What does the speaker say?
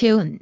tune.